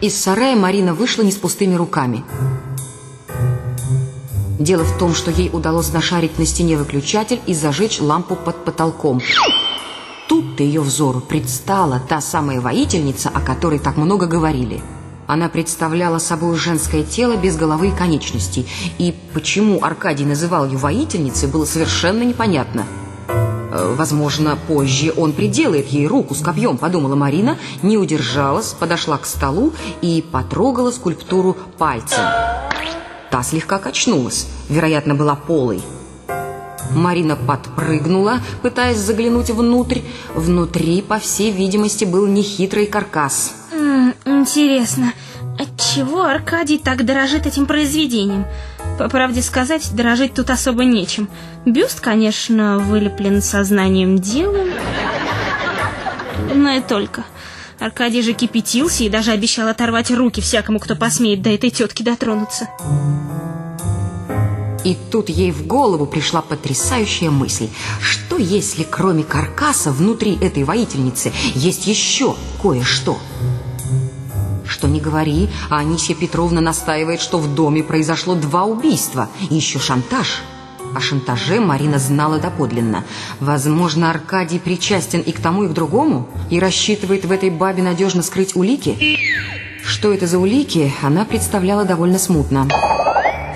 Из сарая Марина вышла не с пустыми руками. Дело в том, что ей удалось нашарить на стене выключатель и зажечь лампу под потолком. Тут-то ее взору предстала та самая воительница, о которой так много говорили. Она представляла собой женское тело без головы и конечностей. И почему Аркадий называл ее воительницей, было совершенно непонятно. Э, возможно, позже он приделает ей руку с копьем, подумала Марина, не удержалась, подошла к столу и потрогала скульптуру пальцем. Та слегка качнулась, вероятно, была полой. Марина подпрыгнула, пытаясь заглянуть внутрь. Внутри, по всей видимости, был нехитрый каркас. Интересно, отчего Аркадий так дорожит этим произведением? По правде сказать, дорожить тут особо нечем. Бюст, конечно, вылеплен сознанием дела, но и только. Аркадий же кипятился и даже обещал оторвать руки всякому, кто посмеет до этой тетки дотронуться. И тут ей в голову пришла потрясающая мысль. Что если кроме каркаса внутри этой воительницы есть еще кое-что? Что не говори, а Анисия Петровна настаивает, что в доме произошло два убийства и еще шантаж. О шантаже Марина знала доподлинно. Возможно, Аркадий причастен и к тому, и к другому, и рассчитывает в этой бабе надежно скрыть улики. Что это за улики, она представляла довольно смутно.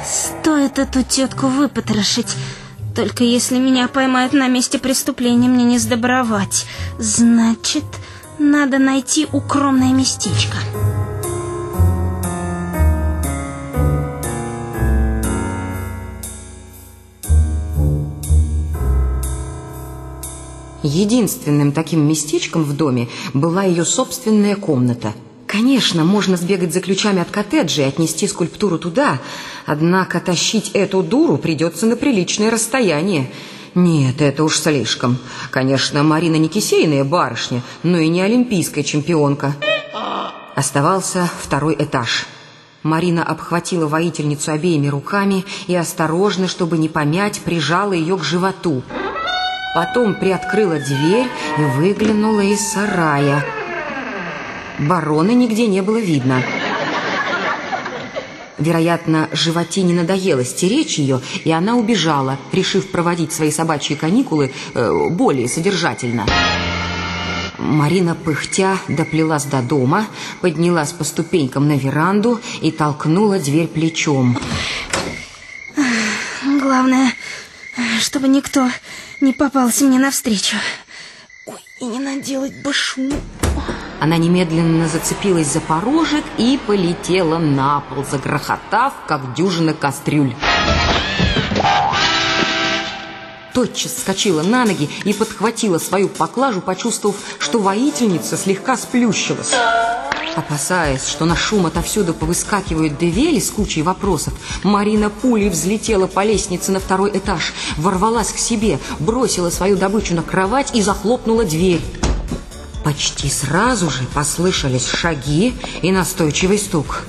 Стоит эту тетку выпотрошить. Только если меня поймают на месте преступления, мне не сдобровать. Значит, надо найти укромное местечко. Единственным таким местечком в доме была ее собственная комната – Конечно, можно сбегать за ключами от коттеджа и отнести скульптуру туда, однако тащить эту дуру придется на приличное расстояние. Нет, это уж слишком. Конечно, Марина не кисейная барышня, но и не олимпийская чемпионка. Оставался второй этаж. Марина обхватила воительницу обеими руками и осторожно, чтобы не помять, прижала ее к животу. Потом приоткрыла дверь и выглянула из сарая – Барона нигде не было видно. Вероятно, животине надоело стеречь ее, и она убежала, решив проводить свои собачьи каникулы э, более содержательно. Марина, пыхтя, доплелась до дома, поднялась по ступенькам на веранду и толкнула дверь плечом. Главное, чтобы никто не попался мне навстречу. Ой, и не наделать бы шуму. Она немедленно зацепилась за порожек и полетела на пол, загрохотав, как дюжина кастрюль. Тотчас вскочила на ноги и подхватила свою поклажу, почувствовав, что воительница слегка сплющилась. Опасаясь, что на шум отовсюду повыскакивают Девели с кучей вопросов, Марина пулей взлетела по лестнице на второй этаж, ворвалась к себе, бросила свою добычу на кровать и захлопнула дверь. Почти сразу же послышались шаги и настойчивый стук.